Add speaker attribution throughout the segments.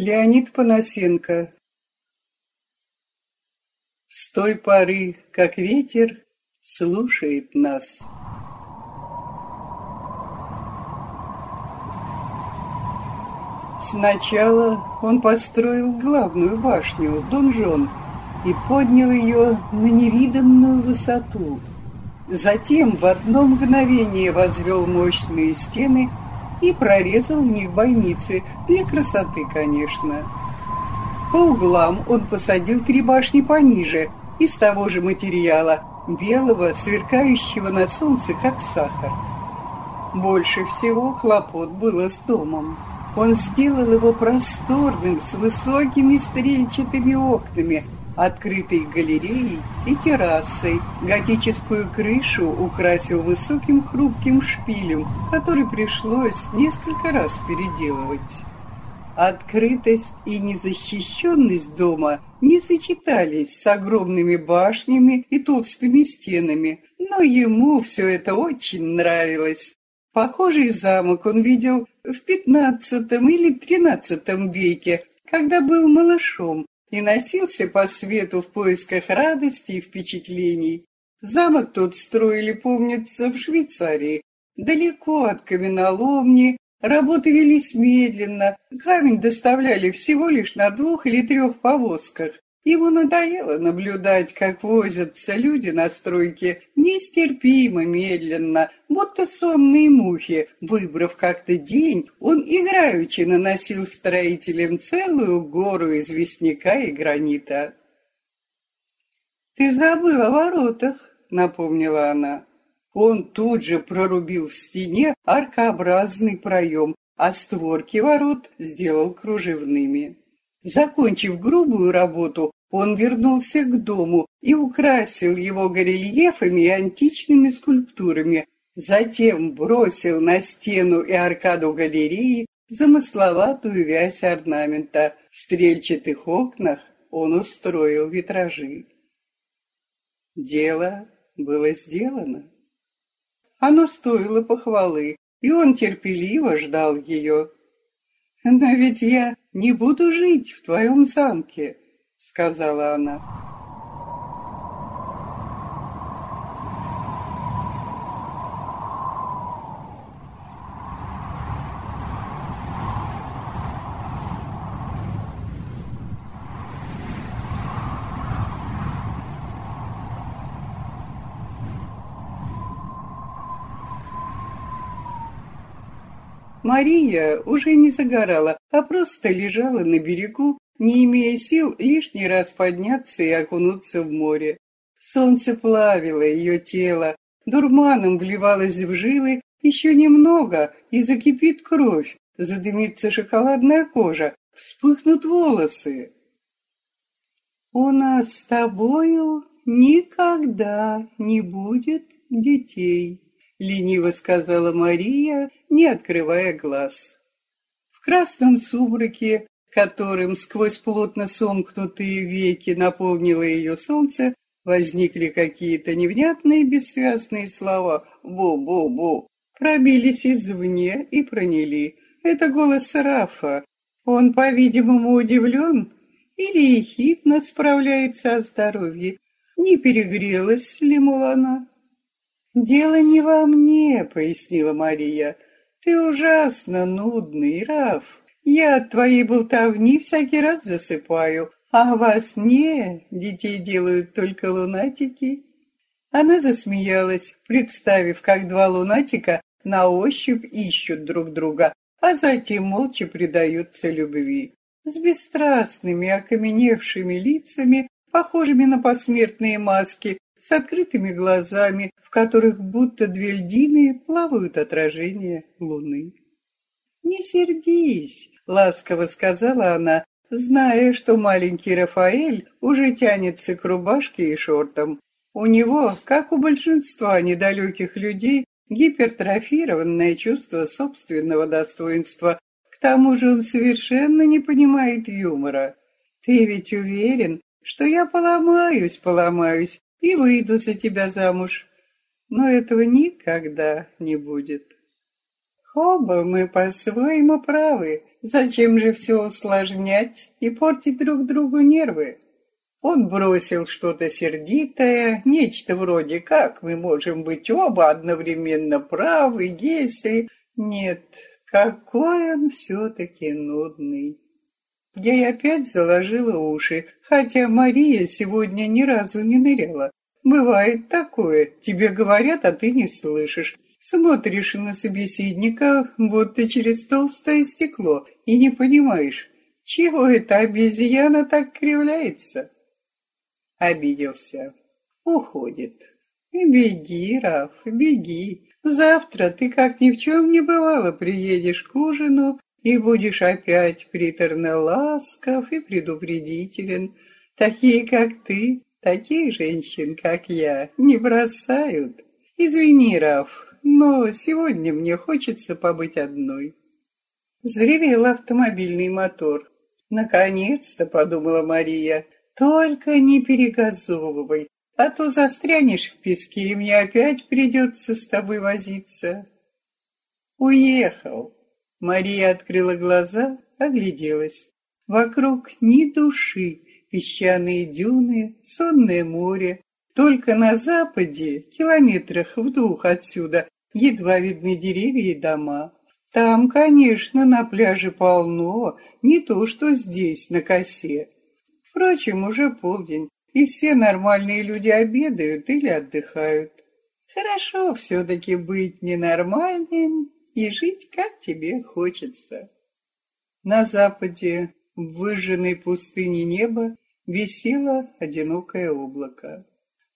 Speaker 1: Леонид Панасенко С той поры, как ветер слушает нас. Сначала он построил главную башню, донжон, и поднял ее на невиданную высоту. Затем в одно мгновение возвел мощные стены и прорезал в них бойницы, для красоты, конечно. По углам он посадил три башни пониже, из того же материала, белого, сверкающего на солнце, как сахар. Больше всего хлопот было с домом. Он сделал его просторным, с высокими стрельчатыми окнами, открытой галереей и террасой. Готическую крышу украсил высоким хрупким шпилем, который пришлось несколько раз переделывать. Открытость и незащищенность дома не сочетались с огромными башнями и толстыми стенами, но ему все это очень нравилось. Похожий замок он видел в пятнадцатом или тринадцатом веке, когда был малышом и носился по свету в поисках радости и впечатлений. Замок тот строили, помнится, в Швейцарии, далеко от каменоломни, работы велись медленно, камень доставляли всего лишь на двух или трех повозках. Ему надоело наблюдать, как возятся люди на стройке нестерпимо медленно, будто сонные мухи. Выбрав как-то день, он играючи наносил строителям целую гору известняка и гранита. «Ты забыл о воротах», — напомнила она. Он тут же прорубил в стене аркообразный проем, а створки ворот сделал кружевными. Закончив грубую работу, он вернулся к дому и украсил его горельефами и античными скульптурами, затем бросил на стену и аркаду галереи замысловатую вязь орнамента. В стрельчатых окнах он устроил витражи. Дело было сделано. Оно стоило похвалы, и он терпеливо ждал ее. «Но ведь я не буду жить в твоем замке», — сказала она. Мария уже не загорала, а просто лежала на берегу не имея сил лишний раз подняться и окунуться в море. Солнце плавило ее тело, дурманом вливалось в жилы, еще немного, и закипит кровь, задымится шоколадная кожа, вспыхнут волосы. «У нас с тобою никогда не будет детей», — лениво сказала Мария, не открывая глаз. В красном сумраке которым сквозь плотно сомкнутые веки наполнило ее солнце, возникли какие-то невнятные бессвязные слова «бу-бу-бу», пробились извне и проняли. Это голос Рафа. Он, по-видимому, удивлен или ехидно справляется о здоровье. Не перегрелась ли, мол, она? «Дело не во мне», — пояснила Мария. «Ты ужасно нудный, Раф. Я от твоей болтовни всякий раз засыпаю, а во сне детей делают только лунатики. Она засмеялась, представив, как два лунатика на ощупь ищут друг друга, а затем молча предаются любви. С бесстрастными, окаменевшими лицами, похожими на посмертные маски, с открытыми глазами, в которых будто две льдины плавают отражения луны. «Не сердись», — ласково сказала она, зная, что маленький Рафаэль уже тянется к рубашке и шортам. У него, как у большинства недалеких людей, гипертрофированное чувство собственного достоинства. К тому же он совершенно не понимает юмора. Ты ведь уверен, что я поломаюсь, поломаюсь и выйду за тебя замуж. Но этого никогда не будет. Оба мы по-своему правы. Зачем же все усложнять и портить друг другу нервы? Он бросил что-то сердитое, нечто вроде «как мы можем быть оба одновременно правы, если...» Нет, какой он все-таки нудный. Я и опять заложила уши, хотя Мария сегодня ни разу не ныряла. Бывает такое, тебе говорят, а ты не слышишь. Смотришь на собеседника, будто через толстое стекло, и не понимаешь, чего эта обезьяна так кривляется. Обиделся. Уходит. Беги, Раф, беги. Завтра ты, как ни в чем не бывало, приедешь к ужину и будешь опять приторно ласков и предупредителен. Такие, как ты, таких женщин, как я, не бросают. Извини, Раф, но сегодня мне хочется побыть одной. Взревел автомобильный мотор. Наконец-то, подумала Мария, только не перегазовывай, а то застрянешь в песке, и мне опять придется с тобой возиться. Уехал. Мария открыла глаза, огляделась. Вокруг ни души, песчаные дюны, сонное море, только на западе, километрах в двух отсюда, едва видны деревья и дома. Там, конечно, на пляже полно, не то что здесь, на косе. Впрочем, уже полдень, и все нормальные люди обедают или отдыхают. Хорошо все-таки быть ненормальным и жить, как тебе хочется. На западе, в выжженной пустыне неба, висело одинокое облако.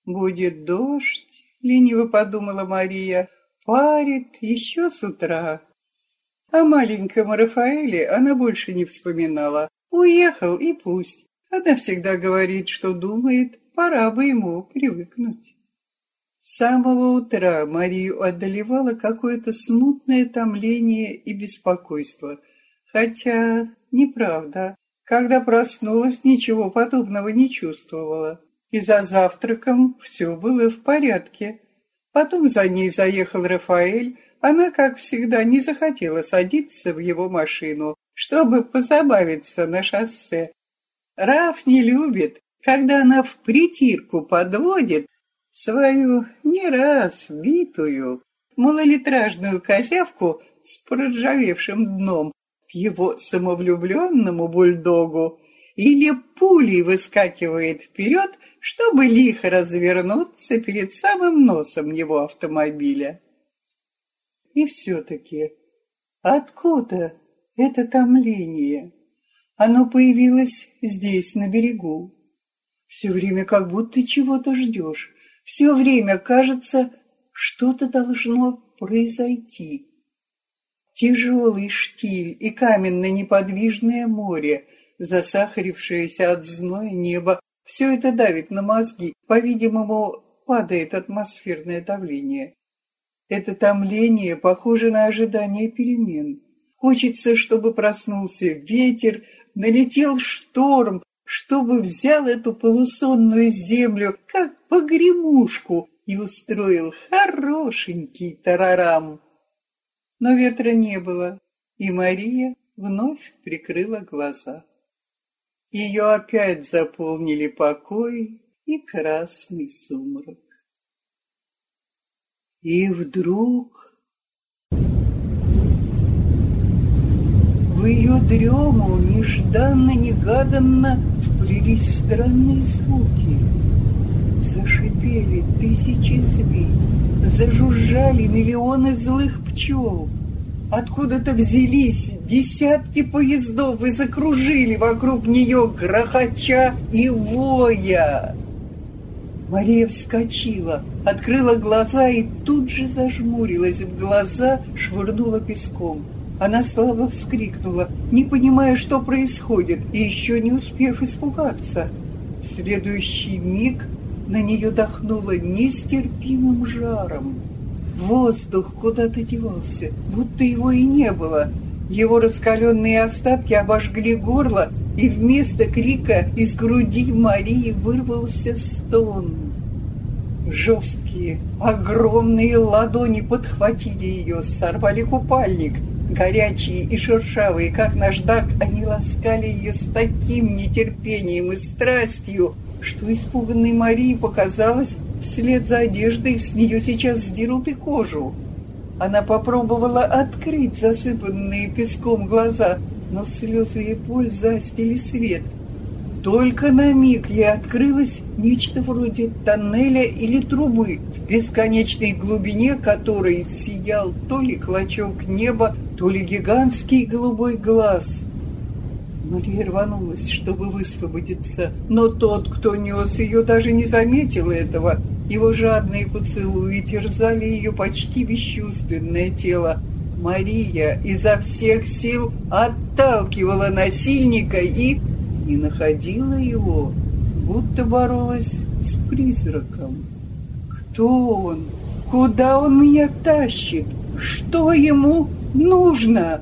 Speaker 1: «Будет дождь», — лениво подумала Мария, — «парит еще с утра». О маленьком Рафаэле она больше не вспоминала. Уехал и пусть. Она всегда говорит, что думает, пора бы ему привыкнуть. С самого утра Марию одолевало какое-то смутное томление и беспокойство. Хотя, неправда, когда проснулась, ничего подобного не чувствовала и за завтраком все было в порядке. Потом за ней заехал Рафаэль, она, как всегда, не захотела садиться в его машину, чтобы позабавиться на шоссе. Раф не любит, когда она в притирку подводит свою не раз битую малолитражную козявку с проржавевшим дном к его самовлюбленному бульдогу или пулей выскакивает вперед, чтобы лихо развернуться перед самым носом его автомобиля. И все-таки, откуда это томление? Оно появилось здесь, на берегу. Все время как будто чего-то ждешь. Все время кажется, что-то должно произойти. Тяжелый штиль и каменно-неподвижное море — засахарившееся от зноя небо. Все это давит на мозги. По-видимому, падает атмосферное давление. Это томление похоже на ожидание перемен. Хочется, чтобы проснулся ветер, налетел шторм, чтобы взял эту полусонную землю, как погремушку, и устроил хорошенький тарарам. Но ветра не было, и Мария вновь прикрыла глаза. Ее опять заполнили покой и красный сумрак. И вдруг в ее дрему нежданно-негаданно вплелись странные звуки. Зашипели тысячи змей, зажужжали миллионы злых пчел — Откуда-то взялись десятки поездов и закружили вокруг нее, грохоча и воя. Мария вскочила, открыла глаза и тут же зажмурилась в глаза, швырнула песком. Она слабо вскрикнула, не понимая, что происходит, и еще не успев испугаться. В следующий миг на нее дохнуло нестерпимым жаром. Воздух куда-то девался, будто его и не было. Его раскаленные остатки обожгли горло, и вместо крика из груди Марии вырвался стон. Жесткие, огромные ладони подхватили ее, сорвали купальник. Горячие и шершавые, как наждак, они ласкали ее с таким нетерпением и страстью, что испуганной Марии показалось, вслед за одеждой с нее сейчас сдерут и кожу. Она попробовала открыть засыпанные песком глаза, но слезы и боль застили свет. Только на миг ей открылось нечто вроде тоннеля или трубы, в бесконечной глубине которой сиял то ли клочок неба, то ли гигантский голубой глаз. Мария рванулась, чтобы высвободиться, но тот, кто нес ее, даже не заметил этого. Его жадные поцелуи терзали ее почти бесчувственное тело. Мария изо всех сил отталкивала насильника и не находила его, будто боролась с призраком. Кто он? Куда он меня тащит? Что ему нужно?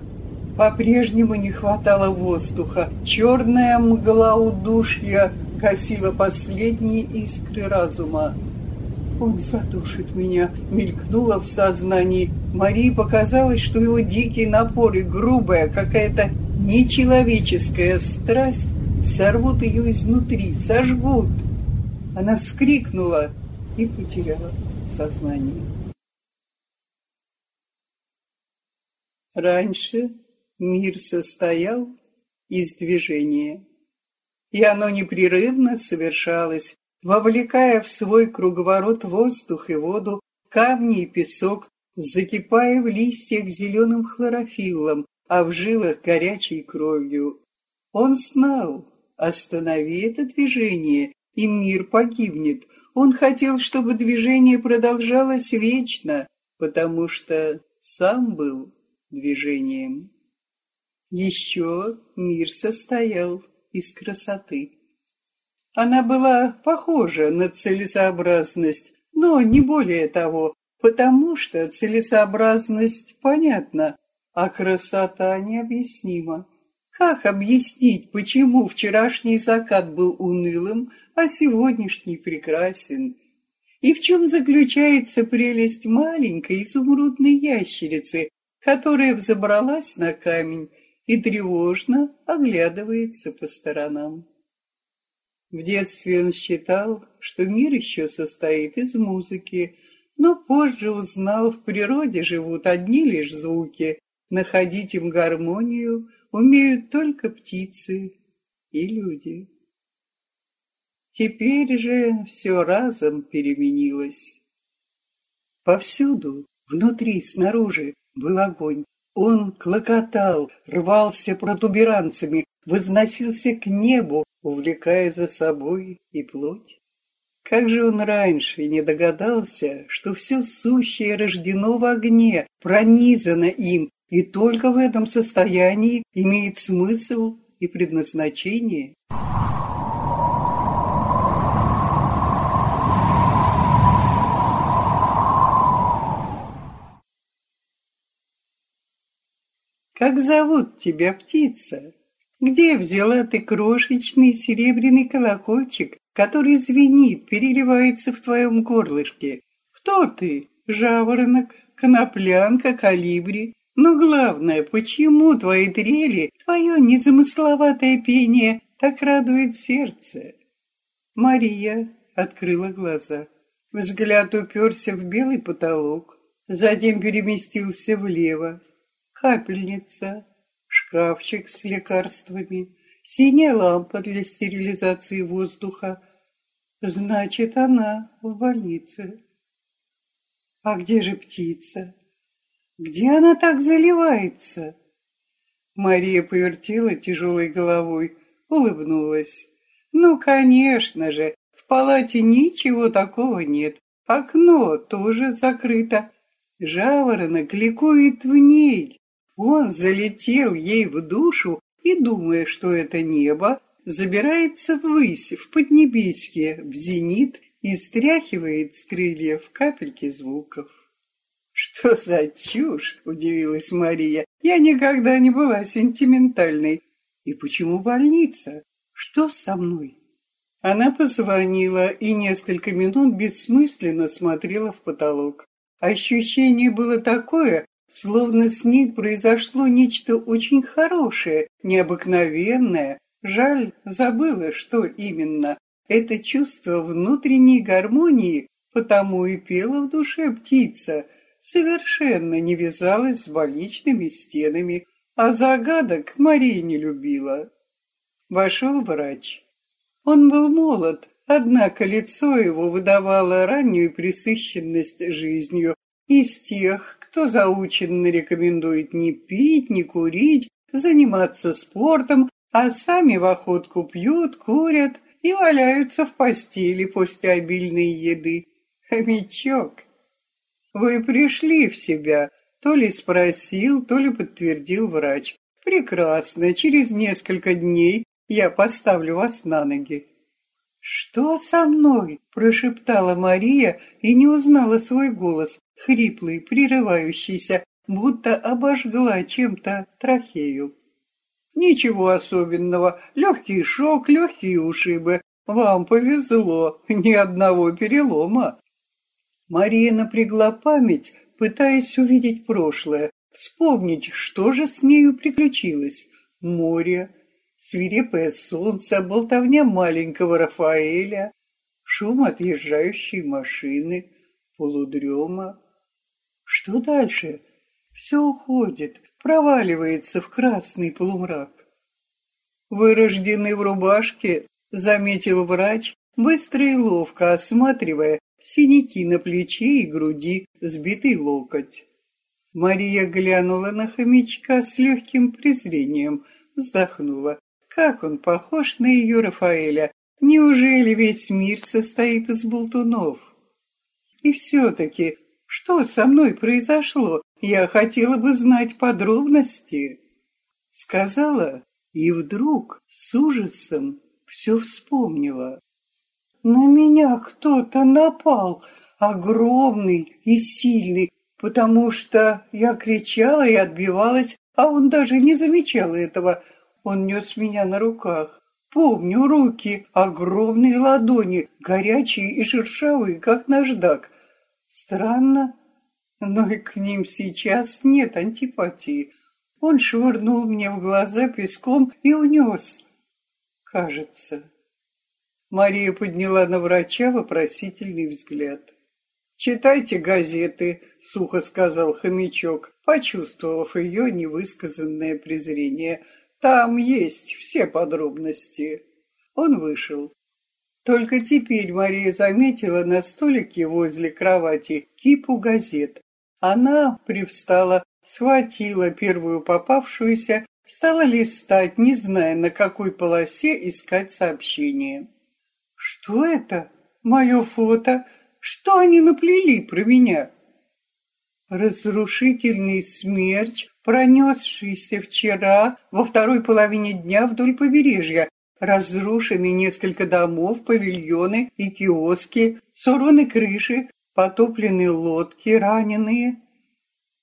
Speaker 1: По-прежнему не хватало воздуха. Черная мгла удушья гасила последние искры разума. «Он задушит меня!» — мелькнуло в сознании. Марии показалось, что его дикий напор и грубая, какая-то нечеловеческая страсть сорвут ее изнутри, сожгут. Она вскрикнула и потеряла сознание. Раньше Мир состоял из движения, и оно непрерывно совершалось, вовлекая в свой круговорот воздух и воду, камни и песок, закипая в листьях зеленым хлорофиллом, а в жилах горячей кровью. Он знал, останови это движение, и мир погибнет. Он хотел, чтобы движение продолжалось вечно, потому что сам был движением. Еще мир состоял из красоты. Она была похожа на целесообразность, но не более того, потому что целесообразность понятна, а красота необъяснима. Как объяснить, почему вчерашний закат был унылым, а сегодняшний прекрасен? И в чем заключается прелесть маленькой изумрудной ящерицы, которая взобралась на камень и тревожно оглядывается по сторонам. В детстве он считал, что мир еще состоит из музыки, но позже узнал, в природе живут одни лишь звуки, находить им гармонию умеют только птицы и люди. Теперь же все разом переменилось. Повсюду, внутри, снаружи, был огонь, он клокотал, рвался протуберанцами, возносился к небу, увлекая за собой и плоть. Как же он раньше не догадался, что все сущее рождено в огне, пронизано им, и только в этом состоянии имеет смысл и предназначение? Как зовут тебя, птица? Где взяла ты крошечный серебряный колокольчик, который звенит, переливается в твоем горлышке? Кто ты? Жаворонок, коноплянка, калибри? Но главное, почему твои трели, твое незамысловатое пение так радует сердце? Мария открыла глаза. Взгляд уперся в белый потолок, затем переместился влево, капельница, шкафчик с лекарствами, синяя лампа для стерилизации воздуха. Значит, она в больнице. А где же птица? Где она так заливается? Мария повертела тяжелой головой, улыбнулась. Ну, конечно же, в палате ничего такого нет. Окно тоже закрыто. Жаворонок ликует в ней. Он залетел ей в душу и, думая, что это небо, забирается ввысь, в поднебесье, в зенит и стряхивает с крыльев капельки звуков. «Что за чушь?» — удивилась Мария. «Я никогда не была сентиментальной. И почему больница? Что со мной?» Она позвонила и несколько минут бессмысленно смотрела в потолок. Ощущение было такое, словно с ней произошло нечто очень хорошее, необыкновенное. Жаль, забыла, что именно. Это чувство внутренней гармонии, потому и пела в душе птица, совершенно не вязалась с больничными стенами, а загадок Мария не любила. Вошел врач. Он был молод, однако лицо его выдавало раннюю пресыщенность жизнью. Из тех, кто заученно рекомендует не пить, не курить, заниматься спортом, а сами в охотку пьют, курят и валяются в постели после обильной еды. Хомячок, вы пришли в себя, то ли спросил, то ли подтвердил врач. Прекрасно, через несколько дней я поставлю вас на ноги. «Что со мной?» – прошептала Мария и не узнала свой голос, хриплый, прерывающийся, будто обожгла чем-то трахею. «Ничего особенного. Легкий шок, легкие ушибы. Вам повезло. Ни одного перелома». Мария напрягла память, пытаясь увидеть прошлое, вспомнить, что же с нею приключилось. Море, свирепое солнце, болтовня маленького Рафаэля, шум отъезжающей машины, полудрема. Что дальше? Все уходит, проваливается в красный полумрак. «Вы рождены в рубашке», — заметил врач, быстро и ловко осматривая синяки на плече и груди, сбитый локоть. Мария глянула на хомячка с легким презрением, вздохнула. Как он похож на ее Рафаэля! Неужели весь мир состоит из болтунов? И все-таки, что со мной произошло? Я хотела бы знать подробности. Сказала, и вдруг с ужасом все вспомнила. На меня кто-то напал, огромный и сильный, потому что я кричала и отбивалась, а он даже не замечал этого. Он нес меня на руках. Помню руки, огромные ладони, горячие и шершавые, как наждак. Странно, но и к ним сейчас нет антипатии. Он швырнул мне в глаза песком и унес. Кажется. Мария подняла на врача вопросительный взгляд. «Читайте газеты», — сухо сказал хомячок, почувствовав ее невысказанное презрение. Там есть все подробности. Он вышел. Только теперь Мария заметила на столике возле кровати кипу газет. Она привстала, схватила первую попавшуюся, стала листать, не зная, на какой полосе искать сообщение. «Что это? Мое фото? Что они наплели про меня?» Разрушительный смерч пронесшийся вчера во второй половине дня вдоль побережья. Разрушены несколько домов, павильоны и киоски, сорваны крыши, потоплены лодки, раненые.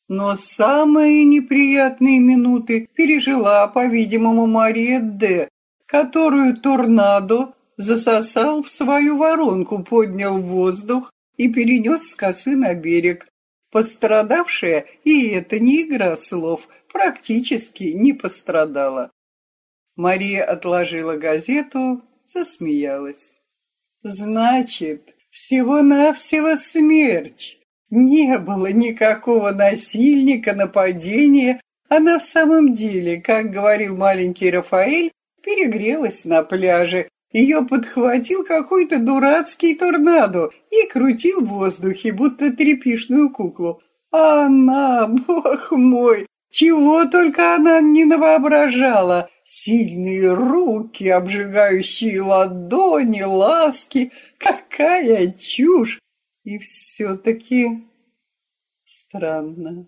Speaker 1: Но самые неприятные минуты пережила, по-видимому, Мария Д., которую торнадо засосал в свою воронку, поднял воздух и перенес с косы на берег. Пострадавшая, и это не игра слов, практически не пострадала. Мария отложила газету, засмеялась. Значит, всего-навсего смерч. Не было никакого насильника, нападения. Она в самом деле, как говорил маленький Рафаэль, перегрелась на пляже ее подхватил какой-то дурацкий торнадо и крутил в воздухе, будто тряпишную куклу. А она, бог мой, чего только она не навоображала. Сильные руки, обжигающие ладони, ласки. Какая чушь! И все-таки странно.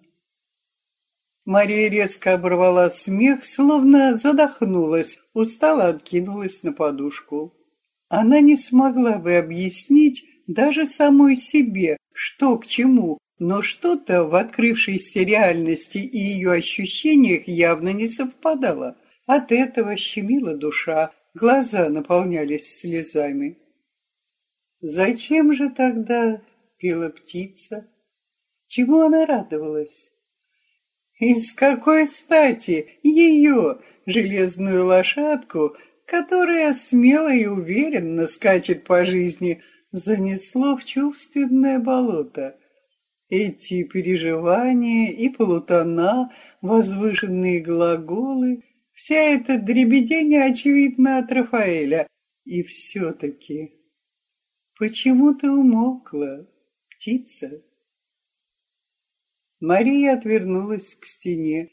Speaker 1: Мария резко оборвала смех, словно задохнулась, устало откинулась на подушку. Она не смогла бы объяснить даже самой себе, что к чему, но что-то в открывшейся реальности и ее ощущениях явно не совпадало. От этого щемила душа, глаза наполнялись слезами. Зачем же тогда пела птица? Чему она радовалась? И с какой стати ее, железную лошадку, которая смело и уверенно скачет по жизни, занесло в чувственное болото? Эти переживания и полутона, возвышенные глаголы, вся эта дребедень очевидно от Рафаэля. И все-таки, почему ты умолкла, птица? Мария отвернулась к стене,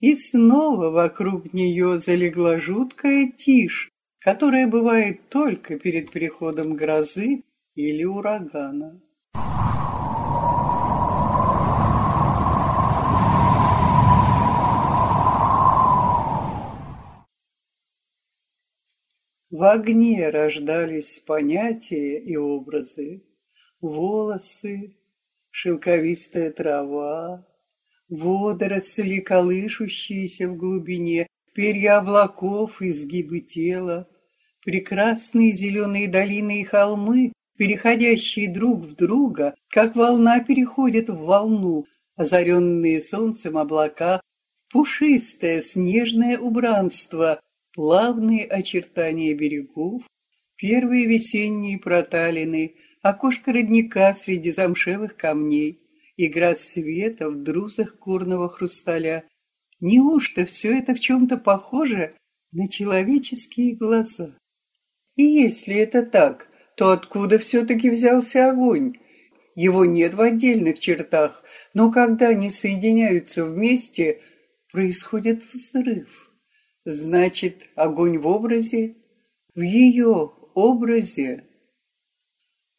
Speaker 1: и снова вокруг нее залегла жуткая тишь, которая бывает только перед приходом грозы или урагана. В огне рождались понятия и образы, волосы, шелковистая трава, водоросли, колышущиеся в глубине, перья облаков, изгибы тела, прекрасные зеленые долины и холмы, переходящие друг в друга, как волна переходит в волну, озаренные солнцем облака, пушистое снежное убранство, плавные очертания берегов, первые весенние проталины — окошко родника среди замшелых камней, игра света в друзах курного хрусталя. Неужто все это в чем-то похоже на человеческие глаза? И если это так, то откуда все-таки взялся огонь? Его нет в отдельных чертах, но когда они соединяются вместе, происходит взрыв. Значит, огонь в образе, в ее образе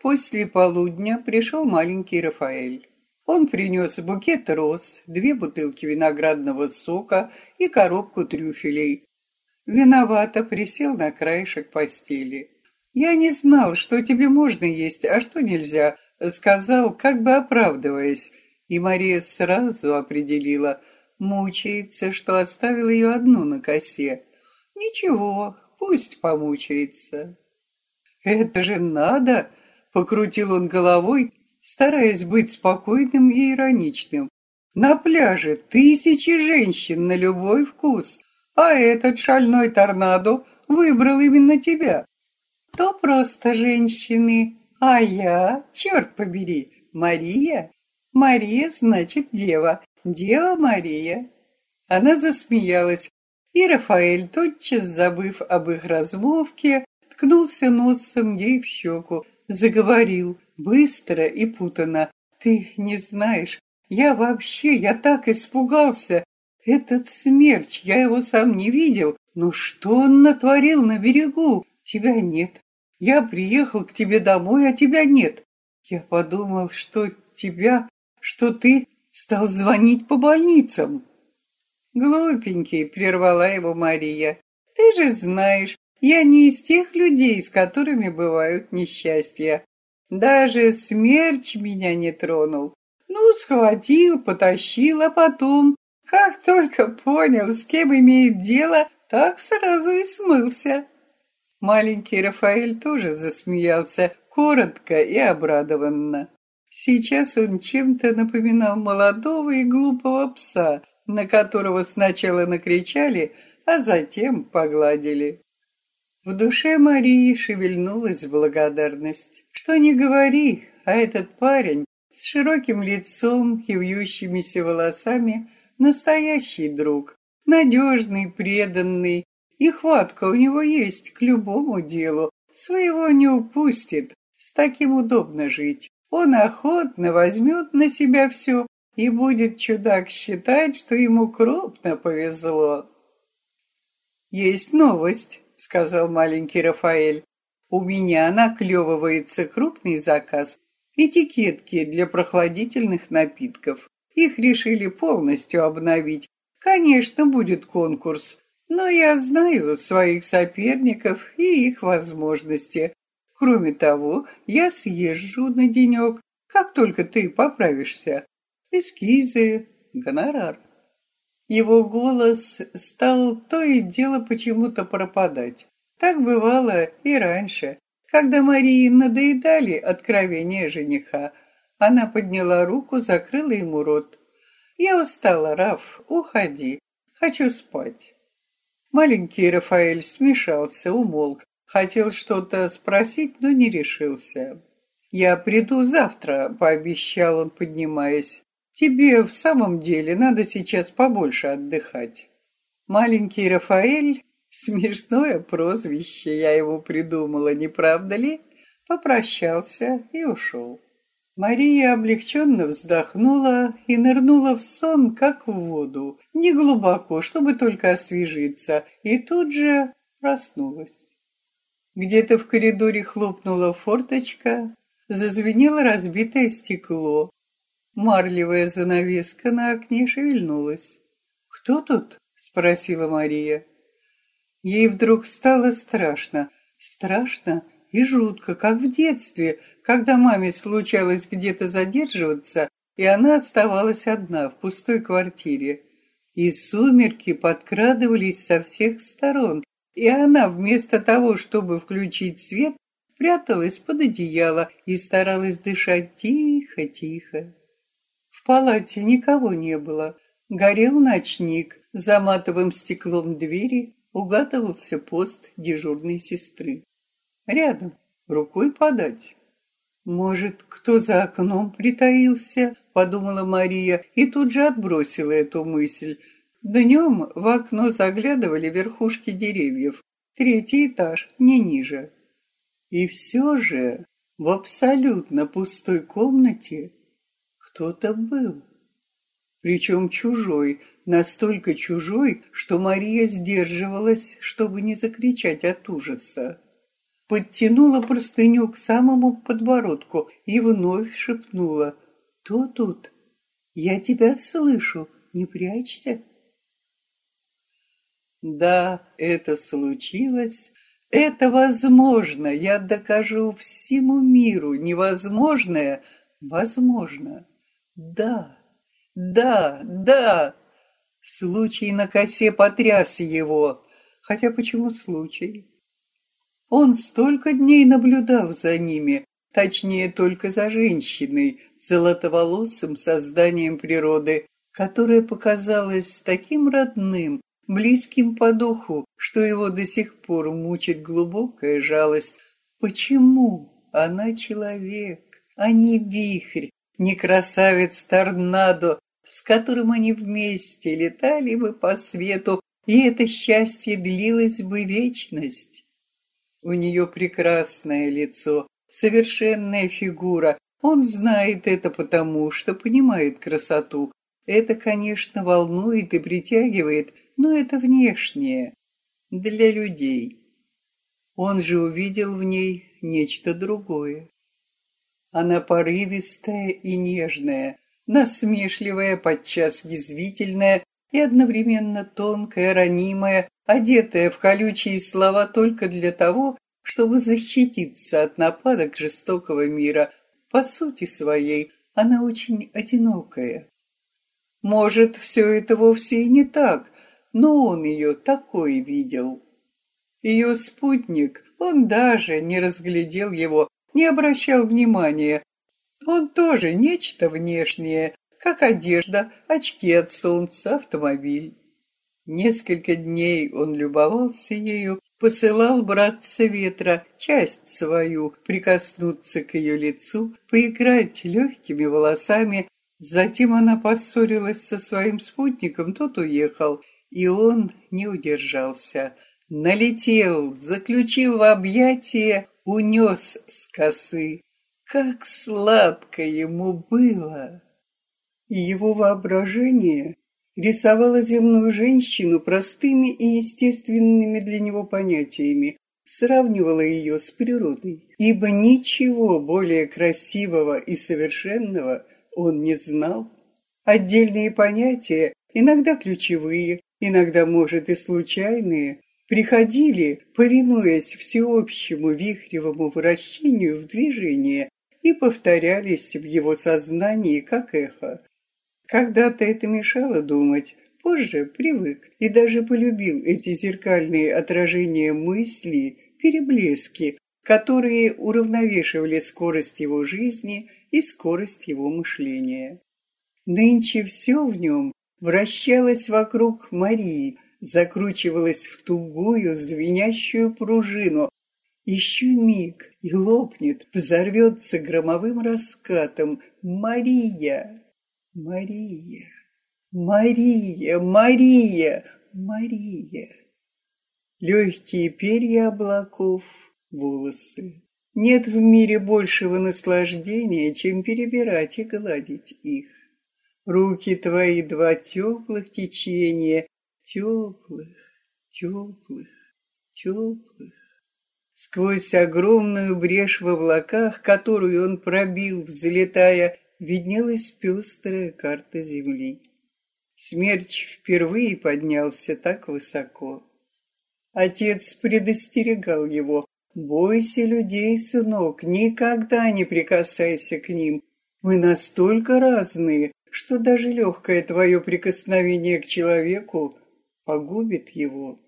Speaker 1: После полудня пришел маленький Рафаэль. Он принес букет роз, две бутылки виноградного сока и коробку трюфелей. Виновато присел на краешек постели. «Я не знал, что тебе можно есть, а что нельзя», — сказал, как бы оправдываясь. И Мария сразу определила, мучается, что оставил ее одну на косе. «Ничего, пусть помучается». «Это же надо!» Покрутил он головой, стараясь быть спокойным и ироничным. На пляже тысячи женщин на любой вкус, а этот шальной торнадо выбрал именно тебя. То просто женщины, а я, черт побери, Мария. Мария значит дева, дева Мария. Она засмеялась, и Рафаэль, тотчас забыв об их размолвке, ткнулся носом ей в щеку, заговорил быстро и путано. Ты не знаешь, я вообще, я так испугался. Этот смерч, я его сам не видел. Но что он натворил на берегу? Тебя нет. Я приехал к тебе домой, а тебя нет. Я подумал, что тебя, что ты стал звонить по больницам. Глупенький, прервала его Мария. Ты же знаешь, я не из тех людей, с которыми бывают несчастья. Даже смерч меня не тронул. Ну, схватил, потащил, а потом, как только понял, с кем имеет дело, так сразу и смылся. Маленький Рафаэль тоже засмеялся, коротко и обрадованно. Сейчас он чем-то напоминал молодого и глупого пса, на которого сначала накричали, а затем погладили. В душе Марии шевельнулась благодарность. Что не говори, а этот парень с широким лицом и вьющимися волосами настоящий друг, надежный, преданный, и хватка у него есть к любому делу, своего не упустит, с таким удобно жить. Он охотно возьмет на себя все и будет чудак считать, что ему крупно повезло. Есть новость сказал маленький Рафаэль. У меня наклевывается крупный заказ. Этикетки для прохладительных напитков. Их решили полностью обновить. Конечно, будет конкурс, но я знаю своих соперников и их возможности. Кроме того, я съезжу на денек, как только ты поправишься. Эскизы, гонорар. Его голос стал то и дело почему-то пропадать. Так бывало и раньше, когда Марии надоедали откровения жениха. Она подняла руку, закрыла ему рот. «Я устала, Раф, уходи. Хочу спать». Маленький Рафаэль смешался, умолк. Хотел что-то спросить, но не решился. «Я приду завтра», — пообещал он, поднимаясь. «Тебе в самом деле надо сейчас побольше отдыхать». Маленький Рафаэль — смешное прозвище я ему придумала, не правда ли? Попрощался и ушел. Мария облегченно вздохнула и нырнула в сон, как в воду, не глубоко, чтобы только освежиться, и тут же проснулась. Где-то в коридоре хлопнула форточка, Зазвенело разбитое стекло. Марлевая занавеска на окне шевельнулась. «Кто тут?» — спросила Мария. Ей вдруг стало страшно. Страшно и жутко, как в детстве, когда маме случалось где-то задерживаться, и она оставалась одна в пустой квартире. И сумерки подкрадывались со всех сторон, и она вместо того, чтобы включить свет, пряталась под одеяло и старалась дышать тихо-тихо. В палате никого не было. Горел ночник, за матовым стеклом двери угадывался пост дежурной сестры. Рядом, рукой подать. «Может, кто за окном притаился?» — подумала Мария и тут же отбросила эту мысль. Днем в окно заглядывали верхушки деревьев. Третий этаж, не ниже. И все же в абсолютно пустой комнате кто-то был. Причем чужой, настолько чужой, что Мария сдерживалась, чтобы не закричать от ужаса. Подтянула простыню к самому подбородку и вновь шепнула «Кто тут? Я тебя слышу, не прячься». Да, это случилось это возможно, я докажу всему миру. Невозможное возможно. Да, да, да. Случай на косе потряс его. Хотя почему случай? Он столько дней наблюдал за ними, точнее только за женщиной, золотоволосым созданием природы, которое показалось таким родным, близким по духу, что его до сих пор мучит глубокая жалость. Почему она человек, а не вихрь, не красавец-торнадо, с которым они вместе летали бы по свету, и это счастье длилось бы вечность? У нее прекрасное лицо, совершенная фигура. Он знает это потому, что понимает красоту. Это, конечно, волнует и притягивает, но это внешнее, для людей. Он же увидел в ней нечто другое. Она порывистая и нежная, насмешливая, подчас язвительная и одновременно тонкая, ранимая, одетая в колючие слова только для того, чтобы защититься от нападок жестокого мира. По сути своей, она очень одинокая. Может, все это вовсе и не так, но он ее такой видел. Ее спутник, он даже не разглядел его, не обращал внимания. Он тоже нечто внешнее, как одежда, очки от солнца, автомобиль. Несколько дней он любовался ею, посылал братца ветра, часть свою, прикоснуться к ее лицу, поиграть легкими волосами. Затем она поссорилась со своим спутником, тот уехал, и он не удержался. Налетел, заключил в объятия, унес с косы. Как сладко ему было! Его воображение рисовало земную женщину простыми и естественными для него понятиями, сравнивало ее с природой, ибо ничего более красивого и совершенного он не знал. Отдельные понятия, иногда ключевые, иногда, может, и случайные, приходили, повинуясь всеобщему вихревому вращению в движение, и повторялись в его сознании как эхо. Когда-то это мешало думать, Позже привык и даже полюбил эти зеркальные отражения мысли, переблески, которые уравновешивали скорость его жизни и скорость его мышления. Нынче все в нем вращалось вокруг Марии, закручивалось в тугую, звенящую пружину. Еще миг, и лопнет, взорвется громовым раскатом. Мария! Мария! Мария! Мария! Мария! Легкие перья облаков, волосы. Нет в мире большего наслаждения, чем перебирать и гладить их. Руки твои два теплых течения, теплых, теплых, теплых. Сквозь огромную брешь в облаках, которую он пробил, взлетая, виднелась пестрая карта земли. Смерч впервые поднялся так высоко. Отец предостерегал его. «Бойся людей, сынок, никогда не прикасайся к ним. Мы настолько разные, что даже легкое твое прикосновение к человеку погубит его».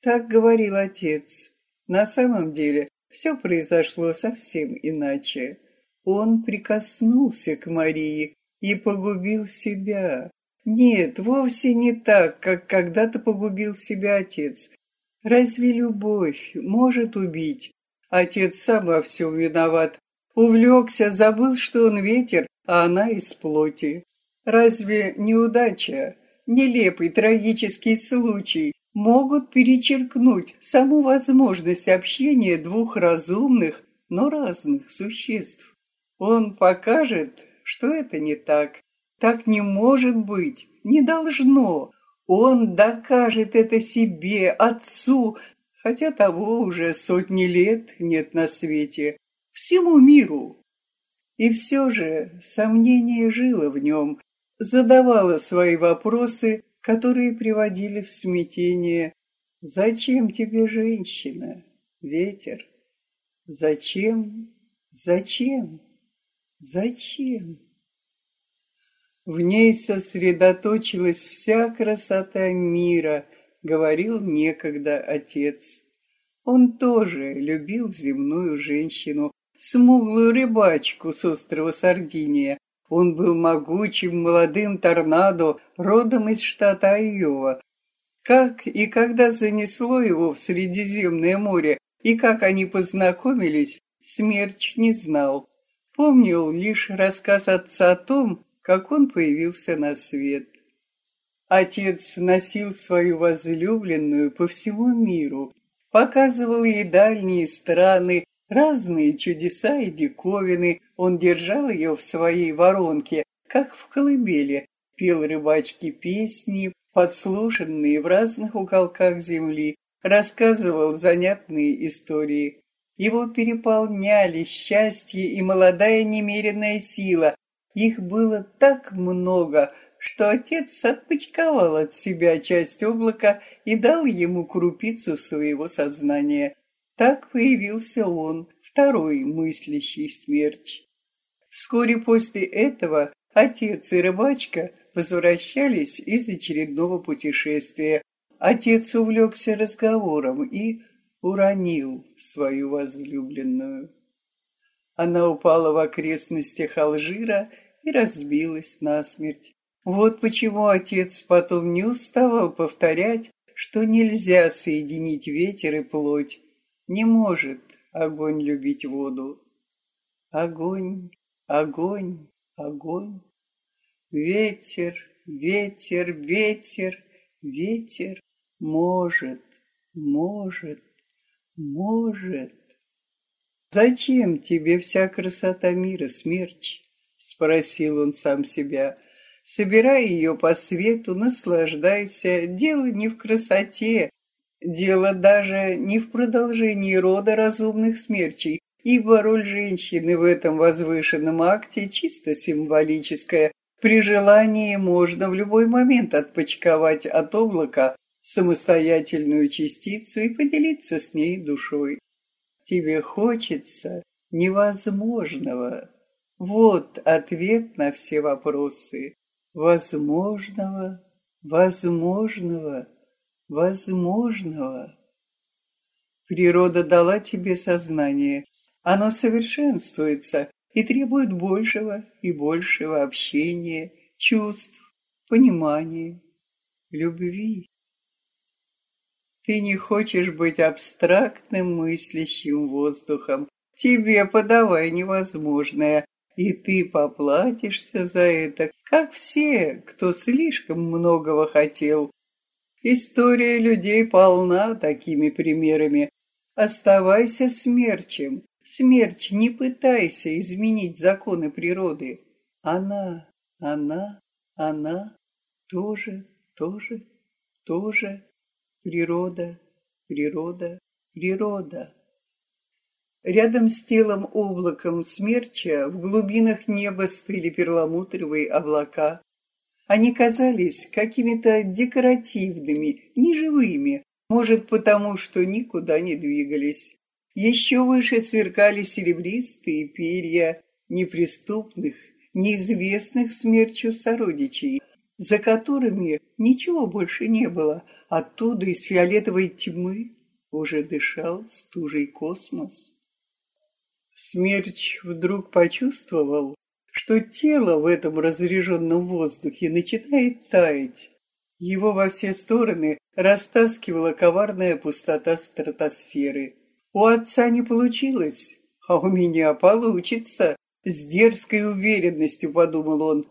Speaker 1: Так говорил отец. На самом деле все произошло совсем иначе. Он прикоснулся к Марии и погубил себя. Нет, вовсе не так, как когда-то погубил себя отец. Разве любовь может убить? Отец сам во всем виноват. Увлекся, забыл, что он ветер, а она из плоти. Разве неудача, нелепый трагический случай могут перечеркнуть саму возможность общения двух разумных, но разных существ? Он покажет, что это не так, так не может быть, не должно. Он докажет это себе, отцу, хотя того уже сотни лет нет на свете, всему миру. И все же сомнение жило в нем, задавало свои вопросы, которые приводили в смятение. «Зачем тебе женщина, ветер? Зачем? Зачем? Зачем?» В ней сосредоточилась вся красота мира, говорил некогда отец. Он тоже любил земную женщину, смуглую рыбачку с острова Сардиния. Он был могучим молодым торнадо, родом из штата Айова. Как и когда занесло его в Средиземное море, и как они познакомились, Смерч не знал. Помнил лишь рассказ отца о том, как он появился на свет. Отец носил свою возлюбленную по всему миру, показывал ей дальние страны, разные чудеса и диковины. Он держал ее в своей воронке, как в колыбели, пел рыбачки песни, подслушанные в разных уголках земли, рассказывал занятные истории. Его переполняли счастье и молодая немеренная сила, их было так много, что отец отпочковал от себя часть облака и дал ему крупицу своего сознания. Так появился он, второй мыслящий смерч. Вскоре после этого отец и рыбачка возвращались из очередного путешествия. Отец увлекся разговором и уронил свою возлюбленную. Она упала в окрестностях Алжира и разбилась насмерть. Вот почему отец потом не уставал повторять, что нельзя соединить ветер и плоть. Не может огонь любить воду. Огонь, огонь, огонь. Ветер, ветер, ветер, ветер может, может, может. «Зачем тебе вся красота мира, смерч?» — спросил он сам себя. «Собирай ее по свету, наслаждайся. Дело не в красоте, дело даже не в продолжении рода разумных смерчей, ибо роль женщины в этом возвышенном акте чисто символическая. При желании можно в любой момент отпочковать от облака самостоятельную частицу и поделиться с ней душой. Тебе хочется невозможного. Вот ответ на все вопросы. Возможного возможного, возможного. Природа дала тебе сознание, оно совершенствуется и требует большего и большего общения, чувств, понимания, любви. Ты не хочешь быть абстрактным мыслящим воздухом. Тебе подавай невозможное, и ты поплатишься за это, как все, кто слишком многого хотел. История людей полна такими примерами. Оставайся смерчем. Смерч, не пытайся изменить законы природы. Она, она, она тоже, тоже, тоже природа, природа, природа. Рядом с телом облаком смерча в глубинах неба стыли перламутровые облака. Они казались какими-то декоративными, неживыми, может, потому что никуда не двигались. Еще выше сверкали серебристые перья неприступных, неизвестных смерчу сородичей, за которыми ничего больше не было. Оттуда из фиолетовой тьмы уже дышал стужей космос. Смерч вдруг почувствовал, что тело в этом разреженном воздухе начинает таять. Его во все стороны растаскивала коварная пустота стратосферы. У отца не получилось, а у меня получится. С дерзкой уверенностью подумал он.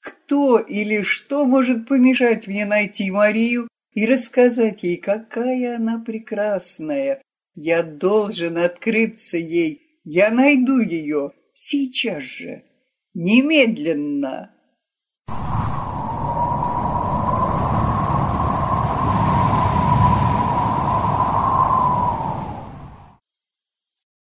Speaker 1: Кто или что может помешать мне найти Марию и рассказать ей, какая она прекрасная? Я должен открыться ей я найду ее сейчас же, немедленно.